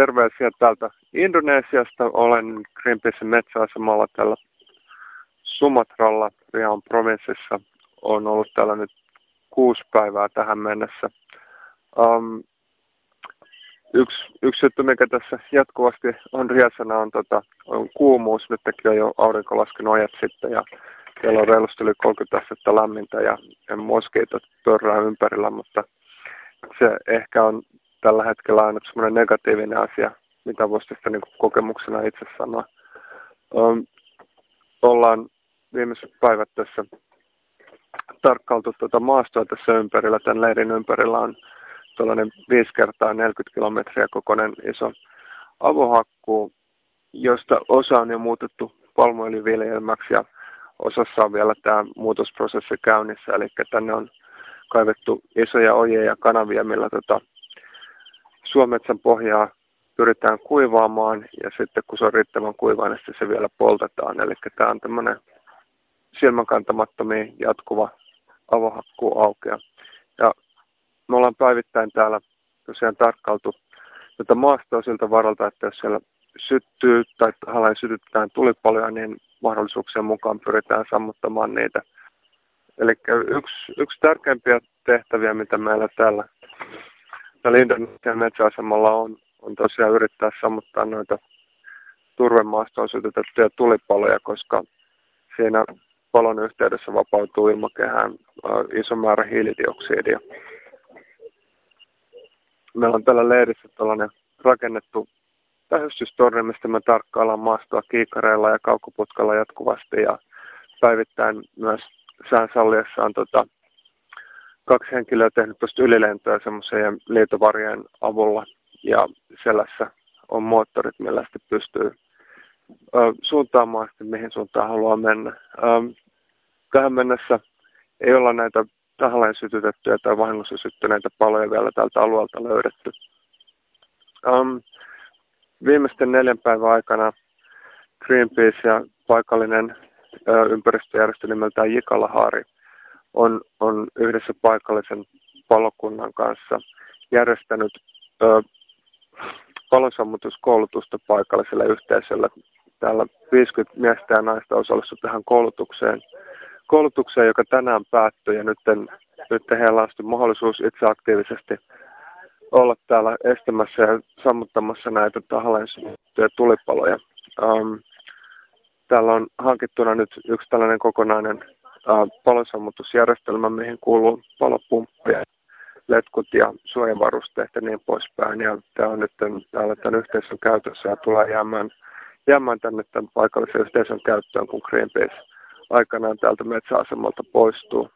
terveisiä täältä Indonesiasta. Olen Greenpeacein metsäasemalla täällä Sumatralla, Rian provinssissa. Olen ollut täällä nyt kuusi päivää tähän mennessä. Um, yksi, yksi juttu, mikä tässä jatkuvasti on riesana, on, tota, on kuumuus. Nyt on jo aurinko laskenut ajat sitten ja siellä on reilusti yli 30 astetta lämmintä ja, ja moskiitot pörrää ympärillä, mutta se ehkä on tällä hetkellä aina semmoinen negatiivinen asia, mitä voisi tästä niin kokemuksena itse sanoa. Um, ollaan viimeiset päivät tässä tarkkailtu tuota maastoa tässä ympärillä. Tämän leirin ympärillä on tuollainen 5 kertaa 40 kilometriä kokoinen iso avohakkuu, josta osa on jo muutettu palmuöljyviljelmäksi ja osassa on vielä tämä muutosprosessi käynnissä, eli tänne on kaivettu isoja ojia ja kanavia, millä tota suometsän pohjaa pyritään kuivaamaan ja sitten kun se on riittävän kuivaa, niin se vielä poltetaan. Eli tämä on tämmöinen silmänkantamattomiin jatkuva avohakkuu aukea. Ja me ollaan päivittäin täällä tosiaan tarkkailtu tätä maastoa siltä varalta, että jos siellä syttyy tai tahallaan sytytetään tulipaloja, niin mahdollisuuksien mukaan pyritään sammuttamaan niitä. Eli yksi, yksi tärkeimpiä tehtäviä, mitä meillä täällä, täällä Indonesian metsäasemalla on, on tosiaan yrittää sammuttaa noita turvemaastoon sytytettyjä tulipaloja, koska siinä palon yhteydessä vapautuu ilmakehään iso määrä hiilidioksidia. Meillä on tällä leirissä tällainen rakennettu tähystystorni, mistä me tarkkaillaan maastoa kiikareilla ja kaukoputkalla jatkuvasti ja päivittäin myös sään salliessa on tota, kaksi henkilöä tehnyt tuosta ylilentoja semmoisen liitovarjojen avulla ja selässä on moottorit, millä sitten pystyy ö, suuntaamaan sitten, mihin suuntaan haluaa mennä. Ö, tähän mennessä ei olla näitä tahalleen sytytettyjä tai vahingossa syttyneitä paloja vielä tältä alueelta löydetty. Um, viimeisten neljän päivän aikana Greenpeace ja paikallinen ö, ympäristöjärjestö nimeltään Jikalahari on, on yhdessä paikallisen palokunnan kanssa järjestänyt ö, palosammutuskoulutusta paikalliselle yhteisölle. Täällä 50 miestä ja naista osallistui tähän koulutukseen, koulutukseen joka tänään päättyi ja nyt, nyt heillä on mahdollisuus itse aktiivisesti olla täällä estämässä ja sammuttamassa näitä tahalleen tulipaloja. Um, täällä on hankittuna nyt yksi tällainen kokonainen palosammutusjärjestelmä, mihin kuuluu palopumppuja, letkut ja suojavarusteet ja niin poispäin. Ja tämä on nyt tämän yhteisön käytössä ja tulee jäämään, jäämään tänne tämän paikallisen yhteisön käyttöön, kun Greenpeace aikanaan täältä metsäasemalta poistuu.